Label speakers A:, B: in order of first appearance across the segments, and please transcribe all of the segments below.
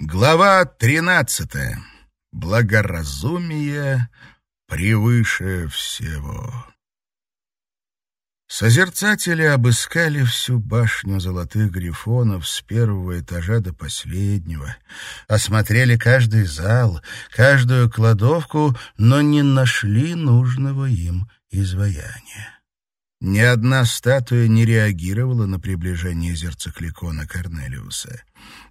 A: Глава тринадцатая. Благоразумие превыше всего. Созерцатели обыскали всю башню золотых грифонов с первого этажа до последнего, осмотрели каждый зал, каждую кладовку, но не нашли нужного им изваяния. Ни одна статуя не реагировала на приближение зерцекликона Корнелиуса.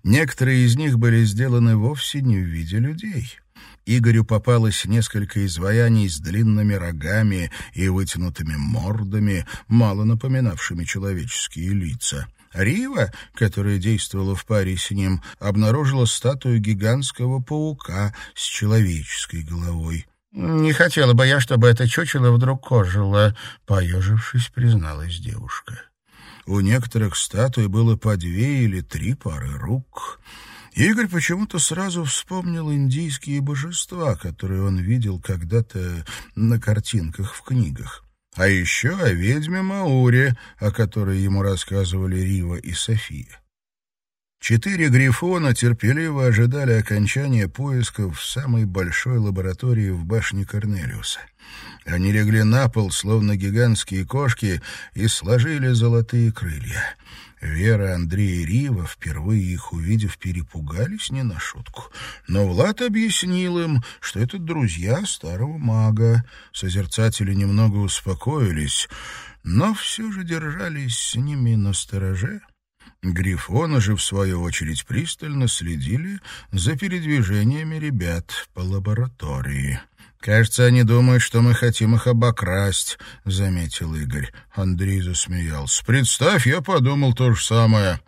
A: Некоторые из них были сделаны вовсе не в виде людей. Игорю попалось несколько изваяний с длинными рогами и вытянутыми мордами, мало напоминавшими человеческие лица. Рива, которая действовала в паре с ним, обнаружила статую гигантского паука с человеческой головой. «Не хотела бы я, чтобы это чучело вдруг ожило», — поежившись, призналась девушка. У некоторых статуй было по две или три пары рук. Игорь почему-то сразу вспомнил индийские божества, которые он видел когда-то на картинках в книгах. А еще о ведьме Мауре, о которой ему рассказывали Рива и София. Четыре «Грифона» терпеливо ожидали окончания поисков в самой большой лаборатории в башне Корнелиуса. Они легли на пол, словно гигантские кошки, и сложили золотые крылья. Вера, Андрей и Рива, впервые их увидев, перепугались не на шутку. Но Влад объяснил им, что это друзья старого мага. Созерцатели немного успокоились, но все же держались с ними на стороже. Грифоны же, в свою очередь, пристально следили за передвижениями ребят по лаборатории. «Кажется, они думают, что мы хотим их обокрасть», — заметил Игорь. Андрей засмеялся. «Представь, я подумал то же самое».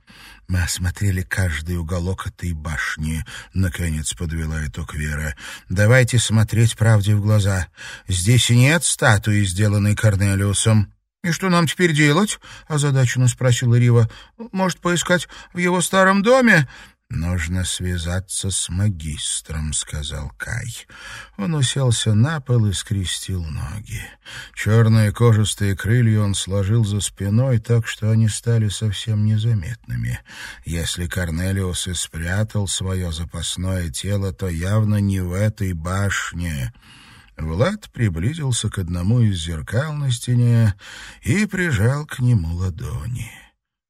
A: «Мы осмотрели каждый уголок этой башни», — наконец подвела итог Вера. «Давайте смотреть правде в глаза. Здесь нет статуи, сделанной Корнелиусом». «И что нам теперь делать?» — озадаченно спросила Рива. «Может, поискать в его старом доме?» «Нужно связаться с магистром», — сказал Кай. Он уселся на пол и скрестил ноги. Черные кожистые крылья он сложил за спиной так, что они стали совсем незаметными. Если Корнелиус и спрятал свое запасное тело, то явно не в этой башне. Влад приблизился к одному из зеркал на стене и прижал к нему ладони.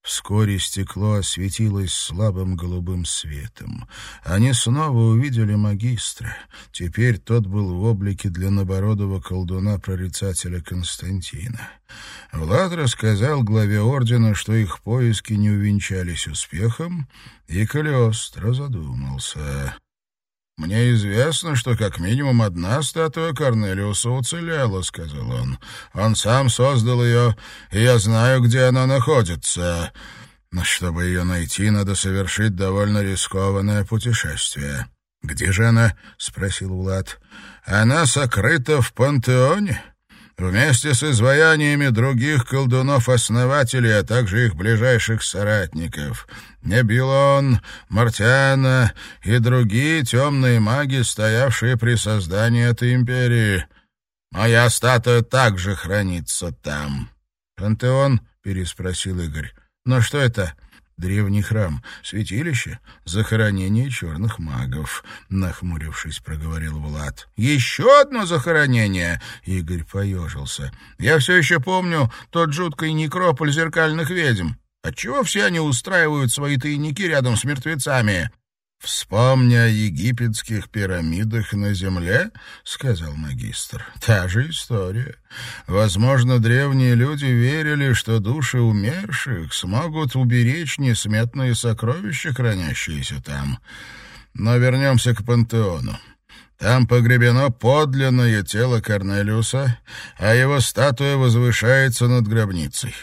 A: Вскоре стекло осветилось слабым голубым светом. Они снова увидели магистра. Теперь тот был в облике длиннобородого колдуна-прорицателя Константина. Влад рассказал главе ордена, что их поиски не увенчались успехом, и Калиостро задумался. «Мне известно, что как минимум одна статуя Корнелиуса уцелела», — сказал он. «Он сам создал ее, и я знаю, где она находится. Но чтобы ее найти, надо совершить довольно рискованное путешествие». «Где же она?» — спросил Влад. «Она сокрыта в пантеоне» вместе с изваяниями других колдунов-основателей, а также их ближайших соратников. Небилон, Мартиана и другие темные маги, стоявшие при создании этой империи. Моя статуя также хранится там. «Пантеон?» — переспросил Игорь. «Но что это?» Древний храм, святилище, захоронение черных магов, нахмурившись, проговорил Влад. Еще одно захоронение, Игорь поежился. Я все еще помню тот жуткий некрополь зеркальных ведьм. Отчего все они устраивают свои тайники рядом с мертвецами? «Вспомни о египетских пирамидах на земле», — сказал магистр. «Та же история. Возможно, древние люди верили, что души умерших смогут уберечь несметные сокровища, хранящиеся там. Но вернемся к пантеону. Там погребено подлинное тело Корнелиуса, а его статуя возвышается над гробницей».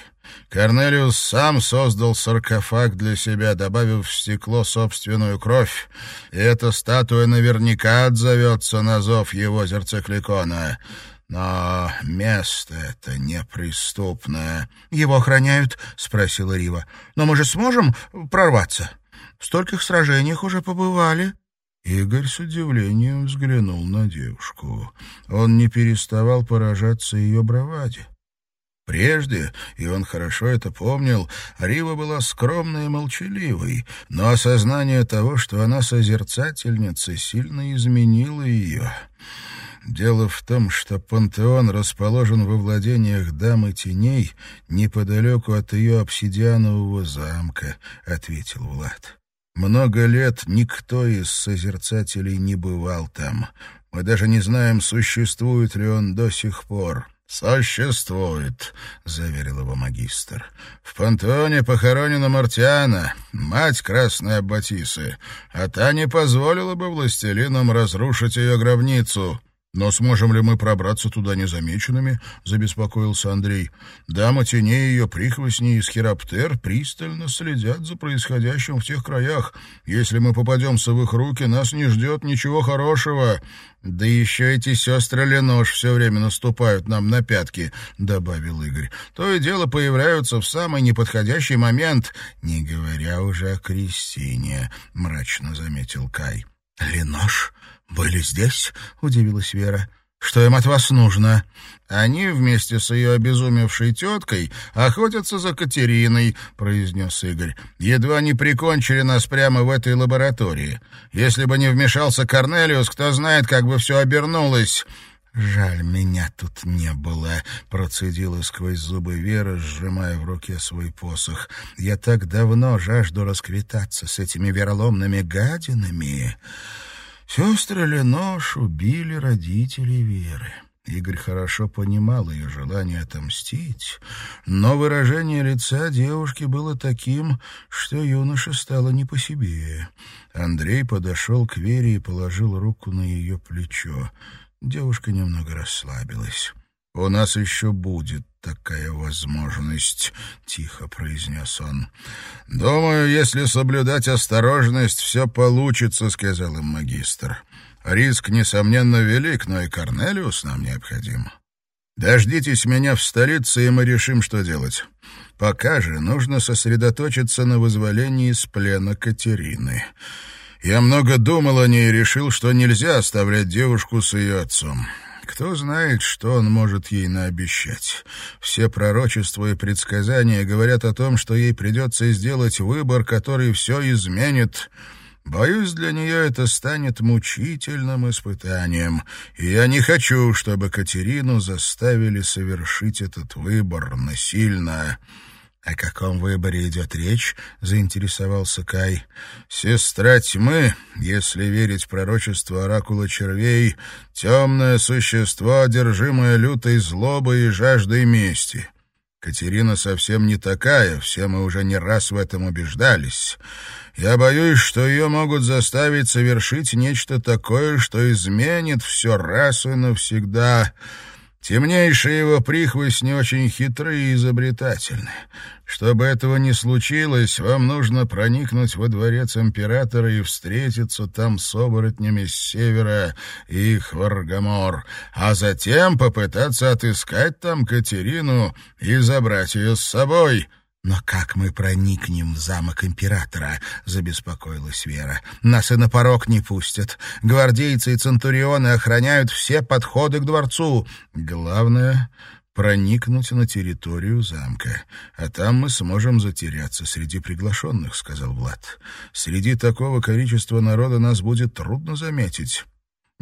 A: Корнелиус сам создал саркофаг для себя, добавив в стекло собственную кровь, и эта статуя наверняка отзовется на зов его зерцекликона. Но место это неприступное. — Его охраняют? — спросила Рива. — Но мы же сможем прорваться? В стольких сражениях уже побывали. Игорь с удивлением взглянул на девушку. Он не переставал поражаться ее браваде. Прежде, и он хорошо это помнил, Рива была скромной и молчаливой, но осознание того, что она созерцательница, сильно изменило ее. Дело в том, что пантеон расположен во владениях дамы теней неподалеку от ее обсидианового замка, — ответил Влад. Много лет никто из созерцателей не бывал там. Мы даже не знаем, существует ли он до сих пор. «Существует», — заверил его магистр. «В пантеоне похоронена Мартиана, мать красной Аббатисы, а та не позволила бы властелинам разрушить ее гробницу». «Но сможем ли мы пробраться туда незамеченными?» — забеспокоился Андрей. «Дама теней и ее прихвостни из Хироптер пристально следят за происходящим в тех краях. Если мы попадемся в их руки, нас не ждет ничего хорошего. Да еще эти сестры Ленош все время наступают нам на пятки», — добавил Игорь. «То и дело появляются в самый неподходящий момент, не говоря уже о Кристине», — мрачно заметил Кай. «Ленош?» «Были здесь?» — удивилась Вера. «Что им от вас нужно?» «Они вместе с ее обезумевшей теткой охотятся за Катериной», — произнес Игорь. «Едва не прикончили нас прямо в этой лаборатории. Если бы не вмешался Корнелиус, кто знает, как бы все обернулось». «Жаль, меня тут не было», — процедила сквозь зубы Вера, сжимая в руке свой посох. «Я так давно жажду расквитаться с этими вероломными гадинами». Сестры Ленош убили родителей Веры. Игорь хорошо понимал ее желание отомстить, но выражение лица девушки было таким, что юноше стало не по себе. Андрей подошел к Вере и положил руку на ее плечо. Девушка немного расслабилась. «У нас еще будет такая возможность», — тихо произнес он. «Думаю, если соблюдать осторожность, все получится», — сказал им магистр. «Риск, несомненно, велик, но и Корнелиус нам необходим. Дождитесь меня в столице, и мы решим, что делать. Пока же нужно сосредоточиться на вызволении из плена Катерины». Я много думал о ней и решил, что нельзя оставлять девушку с ее отцом. Кто знает, что он может ей наобещать. Все пророчества и предсказания говорят о том, что ей придется сделать выбор, который все изменит. Боюсь, для нее это станет мучительным испытанием, и я не хочу, чтобы Катерину заставили совершить этот выбор насильно». «О каком выборе идет речь?» — заинтересовался Кай. «Сестра тьмы, если верить пророчеству оракула червей, темное существо, одержимое лютой злобой и жаждой мести. Катерина совсем не такая, все мы уже не раз в этом убеждались. Я боюсь, что ее могут заставить совершить нечто такое, что изменит все раз и навсегда». Темнейшие его прихвостни очень хитрые и изобретательны. Чтобы этого не случилось, вам нужно проникнуть во дворец императора и встретиться там с оборотнями с севера и их Варгамор, а затем попытаться отыскать там Катерину и забрать ее с собой». «Но как мы проникнем в замок императора?» — забеспокоилась Вера. «Нас и на порог не пустят. Гвардейцы и центурионы охраняют все подходы к дворцу. Главное — проникнуть на территорию замка. А там мы сможем затеряться среди приглашенных», — сказал Влад. «Среди такого количества народа нас будет трудно заметить».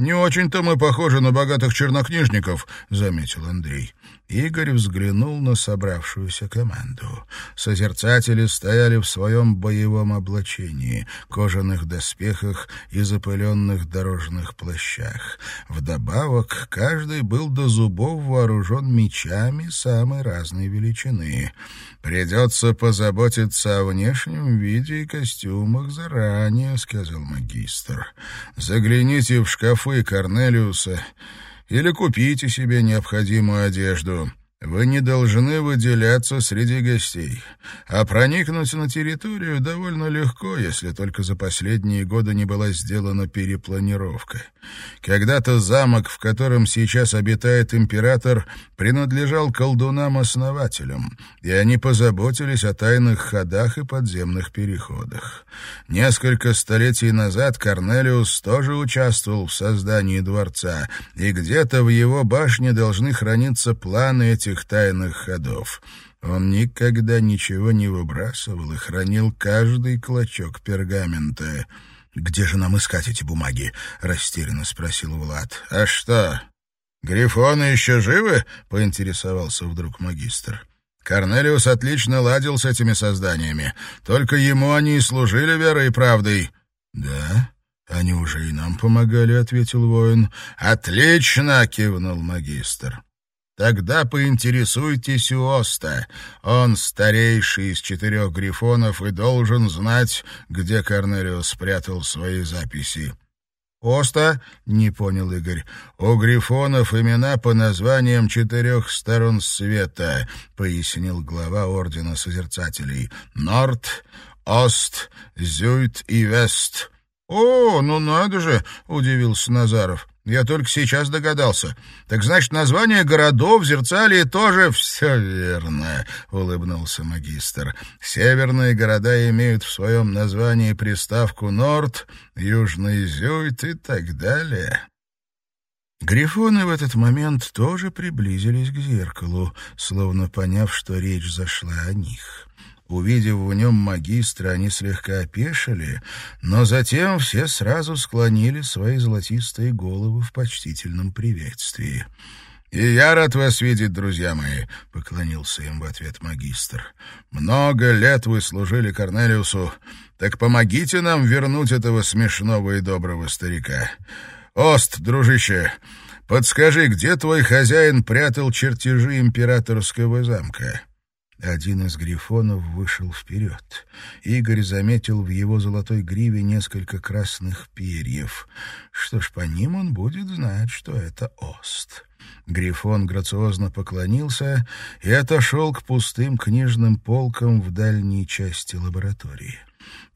A: «Не очень-то мы похожи на богатых чернокнижников», — заметил Андрей. Игорь взглянул на собравшуюся команду. Созерцатели стояли в своем боевом облачении, кожаных доспехах и запыленных дорожных плащах. Вдобавок, каждый был до зубов вооружен мечами самой разной величины. «Придется позаботиться о внешнем виде и костюмах заранее», — сказал магистр. «Загляните в шкафы Корнелиуса» или купите себе необходимую одежду. Вы не должны выделяться среди гостей, а проникнуть на территорию довольно легко, если только за последние годы не была сделана перепланировка. Когда-то замок, в котором сейчас обитает император, принадлежал колдунам-основателям, и они позаботились о тайных ходах и подземных переходах. Несколько столетий назад Корнелиус тоже участвовал в создании дворца, и где-то в его башне должны храниться планы этих этих тайных ходов. Он никогда ничего не выбрасывал и хранил каждый клочок пергамента. «Где же нам искать эти бумаги?» — растерянно спросил Влад. «А что, грифоны еще живы?» — поинтересовался вдруг магистр. Корнелиус отлично ладил с этими созданиями. Только ему они и служили верой и правдой. — Да, они уже и нам помогали, — ответил воин. — Отлично! — кивнул магистр. Тогда поинтересуйтесь у Оста. Он старейший из четырех грифонов и должен знать, где Корнелиус спрятал свои записи. «Оста?» — не понял Игорь. «У грифонов имена по названиям четырех сторон света», — пояснил глава Ордена Созерцателей. «Норд, Ост, Зюйт и Вест». «О, ну надо же!» — удивился Назаров. Я только сейчас догадался. Так значит, название городов Зерцалии тоже все верно, улыбнулся магистр. Северные города имеют в своем названии приставку Норд, Южный Зюйт и так далее. Грифоны в этот момент тоже приблизились к зеркалу, словно поняв, что речь зашла о них. Увидев в нем магистра, они слегка опешили, но затем все сразу склонили свои золотистые головы в почтительном приветствии. «И я рад вас видеть, друзья мои», — поклонился им в ответ магистр. «Много лет вы служили Корнелиусу, так помогите нам вернуть этого смешного и доброго старика. Ост, дружище, подскажи, где твой хозяин прятал чертежи императорского замка?» Один из грифонов вышел вперед. Игорь заметил в его золотой гриве несколько красных перьев. Что ж, по ним он будет знать, что это ост. Грифон грациозно поклонился и отошел к пустым книжным полкам в дальней части лаборатории.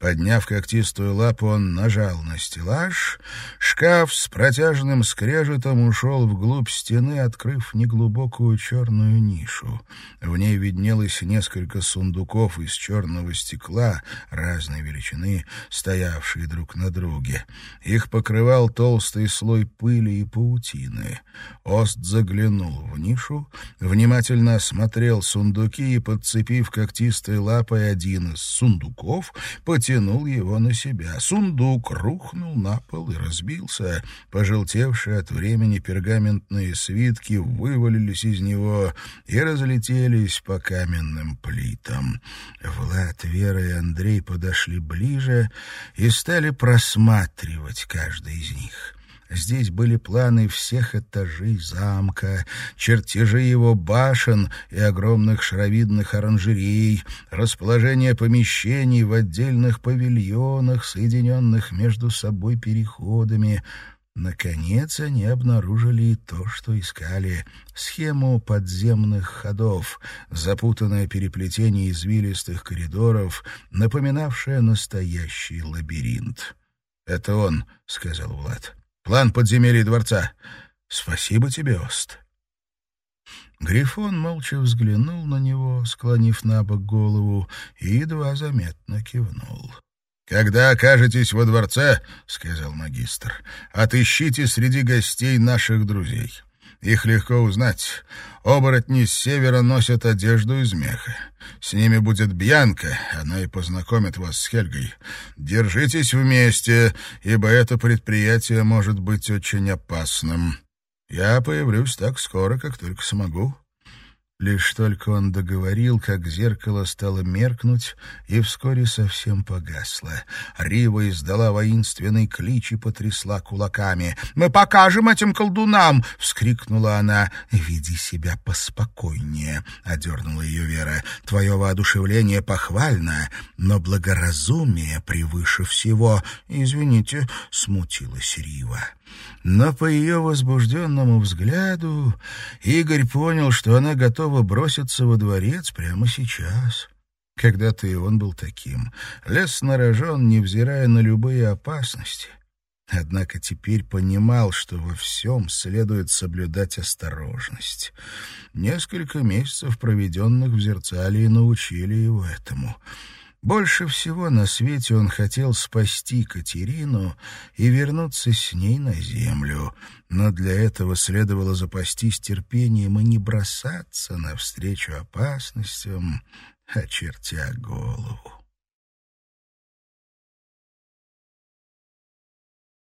A: Подняв когтистую лапу, он нажал на стеллаж. Шкаф с протяжным скрежетом ушел вглубь стены, открыв неглубокую черную нишу. В ней виднелось несколько сундуков из черного стекла разной величины, стоявшие друг на друге. Их покрывал толстый слой пыли и паутины. Ост заглянул в нишу, внимательно осмотрел сундуки и, подцепив когтистой лапой один из сундуков, потянул его на себя. Сундук рухнул на пол и разбился. Пожелтевшие от времени пергаментные свитки вывалились из него и разлетелись по каменным плитам. Влад, Вера и Андрей подошли ближе и стали просматривать каждый из них. Здесь были планы всех этажей замка, чертежи его башен и огромных шаровидных оранжерей, расположение помещений в отдельных павильонах, соединенных между собой переходами. Наконец они обнаружили и то, что искали — схему подземных ходов, запутанное переплетение извилистых коридоров, напоминавшее настоящий лабиринт. «Это он», — сказал Влад. План подземелья дворца. Спасибо тебе, Ост. Грифон молча взглянул на него, склонив на бок голову, и едва заметно кивнул. «Когда окажетесь во дворце, — сказал магистр, — отыщите среди гостей наших друзей. Их легко узнать. Оборотни с севера носят одежду из меха. С ними будет Бьянка, она и познакомит вас с Хельгой. Держитесь вместе, ибо это предприятие может быть очень опасным. Я появлюсь так скоро, как только смогу. Лишь только он договорил, как зеркало стало меркнуть и вскоре совсем погасло. Рива издала воинственный клич и потрясла кулаками. «Мы покажем этим колдунам!» — вскрикнула она. «Веди себя поспокойнее», — одернула ее Вера. «Твое воодушевление похвально, но благоразумие превыше всего». «Извините», — смутилась Рива. Но по ее возбужденному взгляду Игорь понял, что она готова броситься во дворец прямо сейчас. Когда-то и он был таким. Лес нарожен, невзирая на любые опасности. Однако теперь понимал, что во всем следует соблюдать осторожность. Несколько месяцев, проведенных в Зерцалии, научили его этому — Больше всего на свете он хотел спасти Катерину и вернуться с ней на землю, но для этого следовало запастись терпением и не бросаться навстречу опасностям, очертя голову.